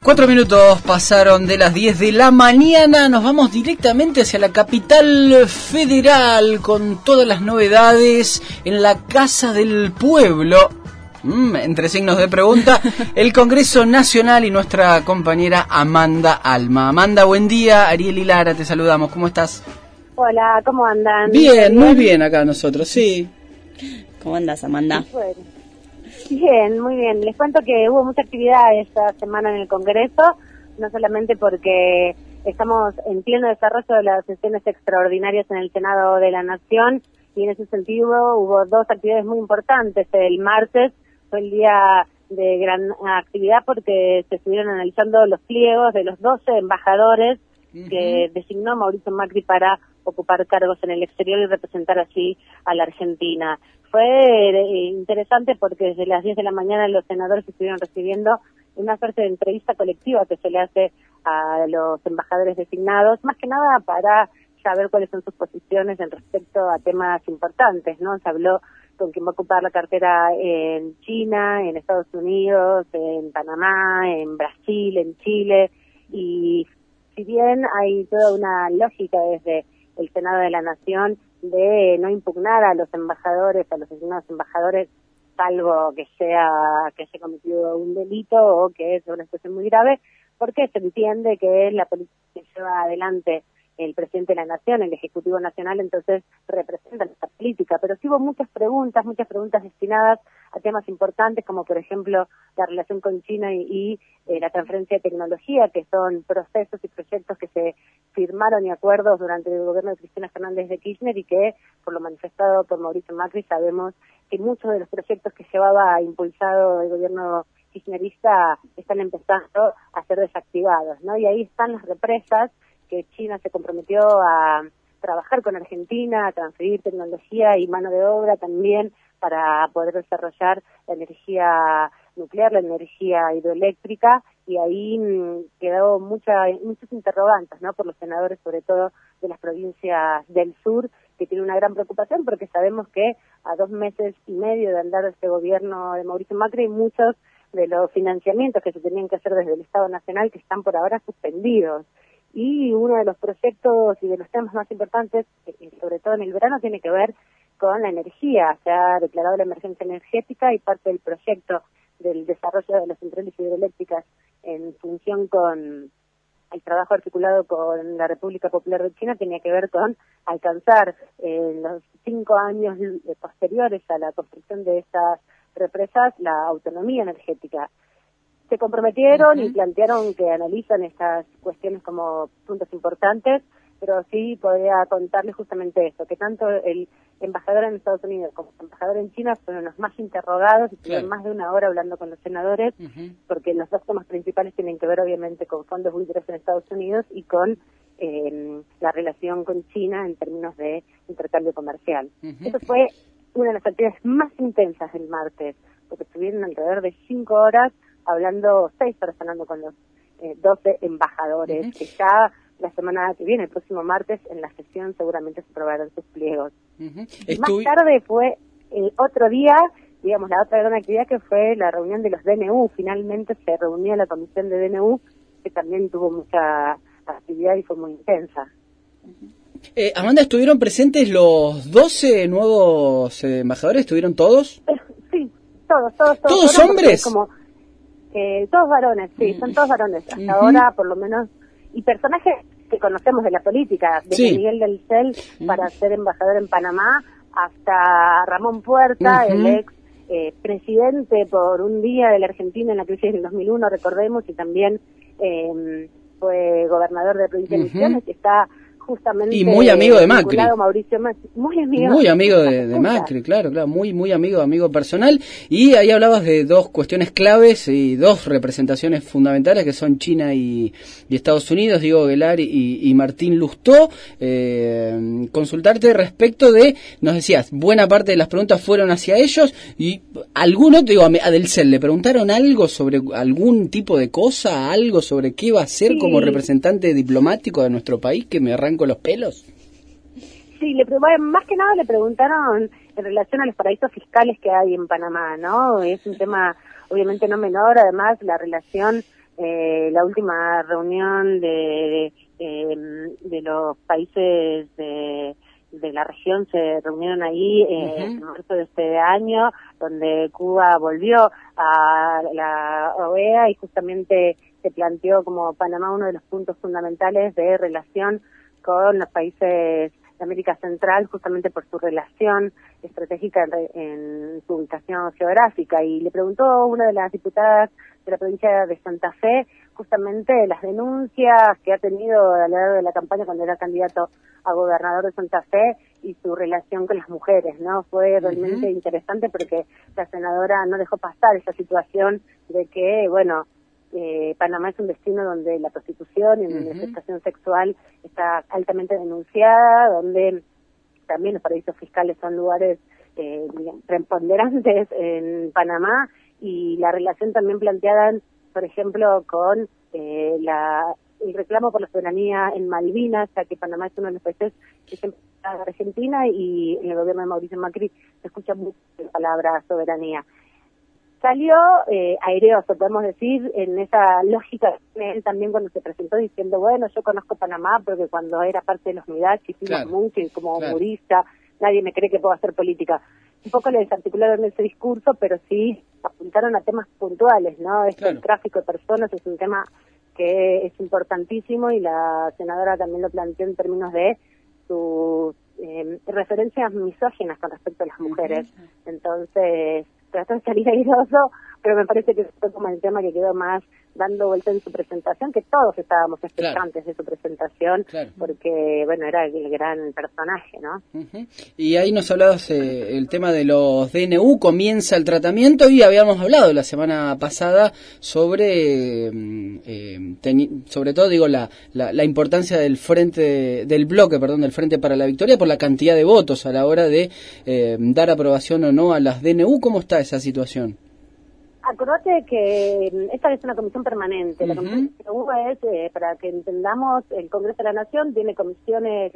Cuatro minutos pasaron de las 10 de la mañana, nos vamos directamente hacia la capital federal con todas las novedades en la Casa del Pueblo. Mm, entre signos de pregunta, el Congreso Nacional y nuestra compañera Amanda Alma. Amanda, buen día. Ariel y Lara, te saludamos. ¿Cómo estás? Hola, ¿cómo andan? Bien, muy bien acá nosotros, sí. ¿Cómo andas, Amanda? Bueno. Bien, muy bien. Les cuento que hubo mucha actividad esta semana en el Congreso, no solamente porque estamos en pleno desarrollo de las sesiones extraordinarias en el Senado de la Nación y en ese sentido hubo dos actividades muy importantes. El martes fue el día de gran actividad porque se estuvieron analizando los pliegos de los 12 embajadores que designó Mauricio Macri para ocupar cargos en el exterior y representar así a la Argentina. Fue eh, interesante porque desde las 10 de la mañana los senadores estuvieron recibiendo una suerte de entrevista colectiva que se le hace a los embajadores designados, más que nada para saber cuáles son sus posiciones en respecto a temas importantes, ¿no? Se habló con quién va a ocupar la cartera en China, en Estados Unidos, en Panamá, en Brasil, en Chile, y si bien hay toda una lógica desde el Senado de la Nación de no impugnar a los embajadores, a los designados embajadores, salvo que sea que haya cometido un delito o que es una situación muy grave, porque se entiende que es la política que lleva adelante el presidente de la Nación, el Ejecutivo Nacional, entonces representa esta política. Pero sí hubo muchas preguntas, muchas preguntas destinadas a temas importantes, como por ejemplo la relación con China y, eh, la transferencia de tecnología, que son procesos y proyectos que se firmaron y acuerdos durante el gobierno de Cristina Fernández de Kirchner y que, por lo manifestado por Mauricio Macri, sabemos que muchos de los proyectos que llevaba impulsado el gobierno kirchnerista están empezando a ser desactivados, ¿no? Y ahí están las represas que China se comprometió a trabajar con Argentina, a transferir tecnología y mano de obra también para poder desarrollar la energía nuclear, la energía hidroeléctrica, y ahí mm, quedó mucha, muchos interrogantes, ¿no? Por los senadores, sobre todo de las provincias del sur, que tienen una gran preocupación porque sabemos que a dos meses y medio de andar este gobierno de Mauricio Macri, muchos de los financiamientos que se tenían que hacer desde el Estado Nacional que están por ahora suspendidos y uno de los proyectos y de los temas más importantes, eh, eh, sobre todo en el verano, tiene que ver con la energía. Se ha declarado la emergencia energética y parte del proyecto del desarrollo de las centrales hidroeléctricas en función con el trabajo articulado con la República Popular de China tenía que ver con alcanzar en los cinco años posteriores a la construcción de estas represas la autonomía energética se comprometieron y plantearon que analizan estas cuestiones como puntos importantes, pero sí podría contarles justamente eso, que tanto el embajador en Estados Unidos como el embajador en China fueron los más interrogados y tuvieron más de una hora hablando con los senadores, porque los dos temas principales tienen que ver obviamente con fondos buitres en Estados Unidos y con eh, la relación con China en términos de intercambio comercial. Eso fue una de las actividades más intensas del martes, porque estuvieron alrededor de cinco horas hablando, seis horas hablando con los eh, 12 embajadores, que ya la semana que viene, el próximo martes, en la sesión seguramente se aprobarán sus pliegos. Más tarde fue el otro día, digamos, la otra gran actividad que fue la reunión de los DNU. Finalmente se reunió la comisión de DNU, que también tuvo mucha actividad y fue muy intensa. Eh, Amanda, ¿estuvieron presentes los 12 nuevos eh, embajadores? ¿Estuvieron todos? sí, todos, todos, todos. ¿Todos hombres? Como, eh, todos varones, sí, son todos varones. Hasta ahora, por lo menos, y personajes que conocemos de la política, desde Miguel del Cel para ser embajador en Panamá, hasta Ramón Puerta, el ex eh, presidente por un día de la Argentina en la crisis del 2001, recordemos, y también eh, fue gobernador de la provincia de Misiones, que está justamente y muy amigo de Macri. Mauricio muy amigo muy amigo de, Macri claro claro muy muy amigo amigo personal. Y ahí hablabas de dos cuestiones claves y dos representaciones fundamentales que son China y, Estados Unidos. Diego Guelar y, Martín Lustó eh, consultarte respecto de nos decías buena parte de las preguntas fueron hacia ellos y algunos digo a, Delcel le preguntaron algo sobre algún tipo de cosa algo sobre qué iba a ser como representante diplomático de nuestro país que me arranca con los pelos? Sí, le, más que nada le preguntaron en relación a los paraísos fiscales que hay en Panamá, ¿no? Es un tema obviamente no menor, además la relación eh, la última reunión de, de, de los países de de la región se reunieron ahí eh, en marzo de este año, donde Cuba volvió a la OEA y justamente se planteó como Panamá uno de los puntos fundamentales de relación con los países de América Central, justamente por su relación estratégica en, su ubicación geográfica. Y le preguntó una de las diputadas de la provincia de Santa Fe justamente las denuncias que ha tenido a lo largo de la campaña cuando era candidato a gobernador de Santa Fe y su relación con las mujeres, ¿no? Fue realmente interesante porque la senadora no dejó pasar esa situación de que, bueno, eh, Panamá es un destino donde la prostitución y la manifestación sexual está altamente denunciada, donde también los paraísos fiscales son lugares eh, preponderantes en Panamá y la relación también planteada, por ejemplo, con eh, la, el reclamo por la soberanía en Malvinas, ya que Panamá es uno de los países que está Argentina y en el gobierno de Mauricio Macri se escucha mucho la palabra soberanía salió eh, aireoso, podemos decir, en esa lógica él también cuando se presentó diciendo, bueno, yo conozco Panamá porque cuando era parte de los Midachi fuimos mucho y como humorista, nadie me cree que puedo hacer política. Un poco le desarticularon ese discurso, pero sí apuntaron a temas puntuales, ¿no? Este el tráfico de personas es un tema que es importantísimo y la senadora también lo planteó en términos de sus eh, referencias misóginas con respecto a las mujeres. Entonces, trató de salir airoso, pero me parece que fue como el tema que quedó más dando vuelta en su presentación, que todos estábamos expectantes de su presentación, porque, bueno, era el gran personaje, ¿no? Y ahí nos hablabas eh, el tema de los DNU, comienza el tratamiento y habíamos hablado la semana pasada sobre, mm, eh, sobre todo, digo, la, la, importancia del frente, del bloque, perdón, del Frente para la Victoria por la cantidad de votos a la hora de eh, dar aprobación o no a las DNU. ¿Cómo está esa situación? Acordate que mm, esta es una comisión permanente. La comisión es, eh, para que entendamos, el Congreso de la Nación tiene comisiones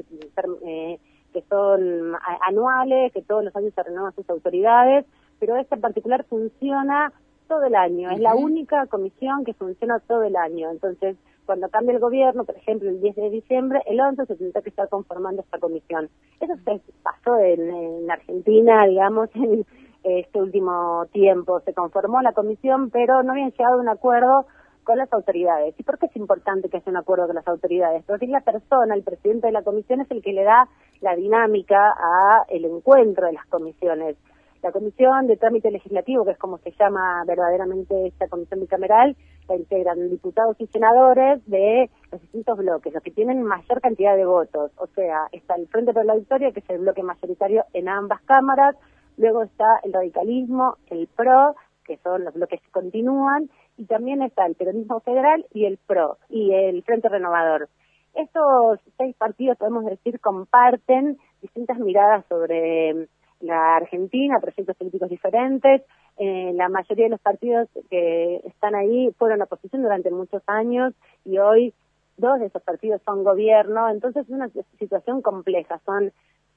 eh, que son anuales, que todos los años se renuevan sus autoridades, pero esta en particular funciona todo el año. Es la única comisión que funciona todo el año. Entonces, cuando cambia el gobierno, por ejemplo, el 10 de diciembre, el 11 se tendrá que estar conformando esta comisión. Eso se pasó en, en Argentina, digamos, en este último tiempo. Se conformó la comisión, pero no habían llegado a un acuerdo con las autoridades. ¿Y por qué es importante que haya un acuerdo con las autoridades? Porque la persona, el presidente de la comisión, es el que le da la dinámica a el encuentro de las comisiones. La comisión de trámite legislativo, que es como se llama verdaderamente esta comisión bicameral, la integran diputados y senadores de los distintos bloques, los que tienen mayor cantidad de votos. O sea, está el Frente para la Victoria, que es el bloque mayoritario en ambas cámaras, Luego está el radicalismo, el PRO, que son los bloques que continúan, y también está el peronismo federal y el PRO, y el Frente Renovador. Estos seis partidos, podemos decir, comparten distintas miradas sobre mm, la Argentina, proyectos políticos diferentes. Eh, la mayoría de los partidos que están ahí fueron oposición durante muchos años y hoy dos de esos partidos son gobierno, entonces es una situación compleja. Son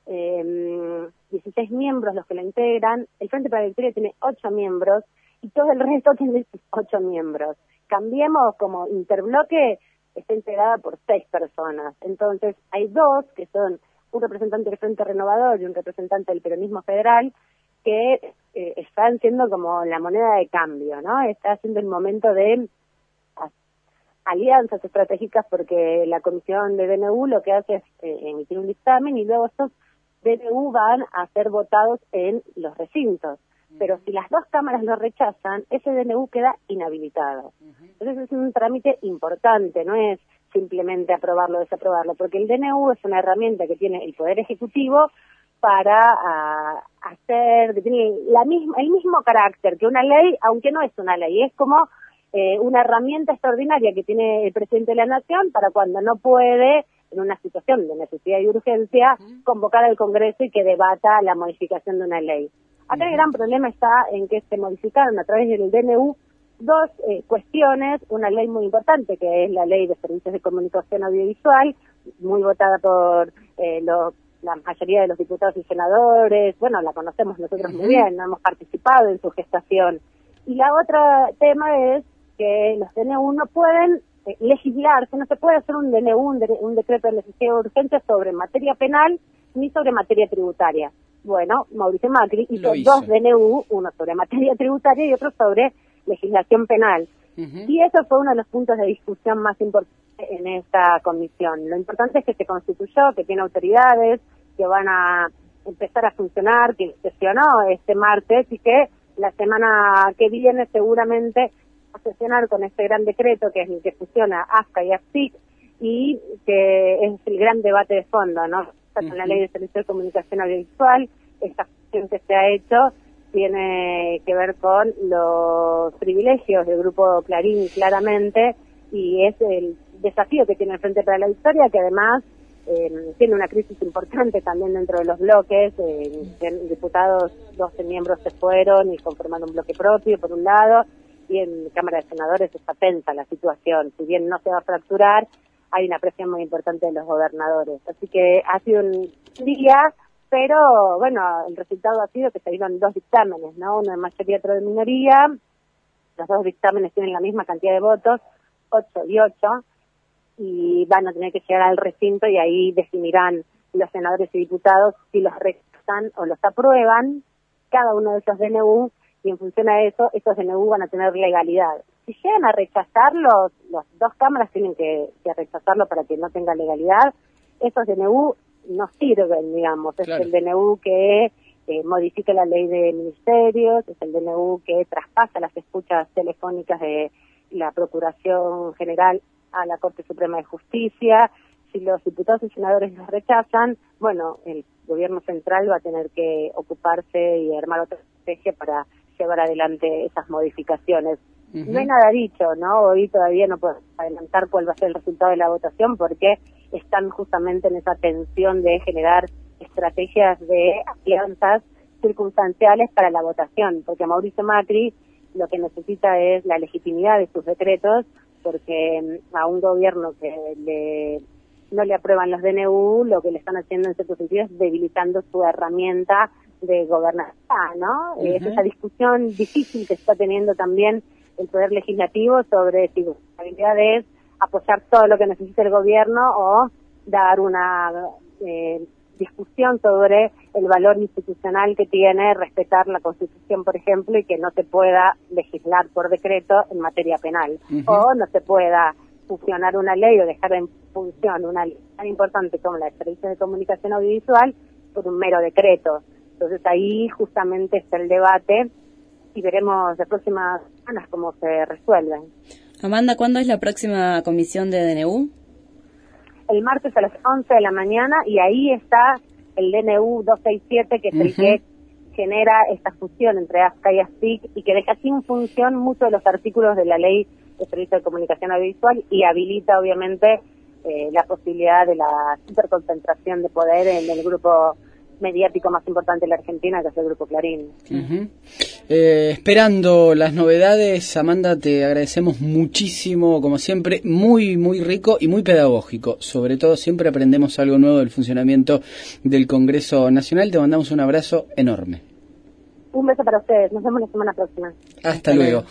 eh, 16 miembros los que la integran, el Frente para la Victoria tiene 8 miembros y todo el resto tiene 8 miembros. Cambiemos como interbloque, está integrada por 6 personas. Entonces, hay dos que son un representante del Frente Renovador y un representante del Peronismo Federal que eh, están siendo como la moneda de cambio, ¿no? Está siendo el momento de alianzas estratégicas porque la comisión de DNU lo que hace es eh, emitir un dictamen y luego estos DNU van a ser votados en los recintos. Pero si las dos cámaras lo rechazan, ese DNU queda inhabilitado. Entonces es un trámite importante, no es simplemente aprobarlo o desaprobarlo, porque el DNU es una herramienta que tiene el Poder Ejecutivo para ah, hacer, tiene la misma, el mismo carácter que una ley, aunque no es una ley, es como eh, una herramienta extraordinaria que tiene el presidente de la Nación para cuando no puede en una situación de necesidad y urgencia, convocar al Congreso y que debata la modificación de una ley. Acá el gran problema está en que se modificaron a través del DNU dos eh, cuestiones, una ley muy importante que es la ley de servicios de comunicación audiovisual, muy votada por eh, la mayoría de los diputados y senadores, bueno, la conocemos nosotros muy bien, no hemos participado en su gestación. Y la otra tema es que los DNU no pueden eh, legislar, que no se puede hacer un DNU, un, decreto de necesidad urgente sobre materia penal ni sobre materia tributaria. Bueno, Mauricio Macri hizo, dos DNU, uno sobre materia tributaria y otro sobre legislación penal. Y eso fue uno de los puntos de discusión más importantes en esta comisión. Lo importante es que se constituyó, que tiene autoridades, que van a empezar a funcionar, que sesionó este martes y que la semana que viene seguramente va a sesionar con este gran decreto que es el que fusiona AFCA y AFSIC y que es el gran debate de fondo, ¿no? Con la ley de servicio de comunicación audiovisual, esta función que se ha hecho tiene que ver con los privilegios del grupo Clarín claramente y es el desafío que tiene el Frente para la Victoria que además eh, tiene una crisis importante también dentro de los bloques. Eh, diputados, 12 miembros se fueron y conformaron un bloque propio, por un lado, y en Cámara de Senadores está tensa la situación. Si bien no se va a fracturar, hay una presión muy importante de los gobernadores. Así que ha sido un día, pero bueno, el resultado ha sido que se dieron dos dictámenes, ¿no? Uno de mayoría otro de minoría. Los dos dictámenes tienen la misma cantidad de votos, 8 y 8 y van a tener que llegar al recinto y ahí definirán los senadores y diputados si los rechazan o los aprueban, cada uno de esos DNU, y en función a eso, esos DNU van a tener legalidad. Si llegan a rechazarlos, las dos cámaras tienen que, rechazarlo para que no tenga legalidad, esos DNU no sirven, digamos. Es el DNU que eh, modifica la ley de ministerios, es el DNU que traspasa las escuchas telefónicas de la Procuración General a la Corte Suprema de Justicia. Si los diputados y senadores los rechazan, bueno, el gobierno central va a tener que ocuparse y armar otra estrategia para llevar adelante esas modificaciones. No hay nada dicho, ¿no? Hoy todavía no puedo adelantar cuál va a ser el resultado de la votación porque están justamente en esa tensión de generar estrategias de alianzas circunstanciales para la votación, porque Mauricio Macri lo que necesita es la legitimidad de sus decretos porque mm, a un gobierno que no le aprueban los DNU, lo que le están haciendo en cierto sentido es debilitando su herramienta de gobernar, ¿no? Es esa discusión difícil que está teniendo también el Poder Legislativo sobre si su habilidad es apoyar todo lo que necesita el gobierno o dar una eh, discusión sobre el valor institucional que tiene respetar la Constitución, por ejemplo, y que no se pueda legislar por decreto en materia penal, o no se pueda fusionar una ley o dejar en función una ley tan importante como la de servicios de comunicación audiovisual por un mero decreto. Entonces ahí justamente está el debate y veremos las próximas semanas cómo se resuelven. Amanda, ¿cuándo es la próxima comisión de DNU? el martes a las 11 de la mañana y ahí está el DNU 267 que es el que genera esta fusión entre ASCA y ASPIC y que deja sin función muchos de los artículos de la ley de servicio de comunicación audiovisual y habilita obviamente eh, la posibilidad de la superconcentración de poder en el grupo mediático más importante de la Argentina, que es el Grupo Clarín. Eh, esperando las novedades, Amanda, te agradecemos muchísimo, como siempre, muy, muy rico y muy pedagógico. Sobre todo, siempre aprendemos algo nuevo del funcionamiento del Congreso Nacional. Te mandamos un abrazo enorme. Un beso para ustedes. Nos vemos la semana próxima. Hasta, luego.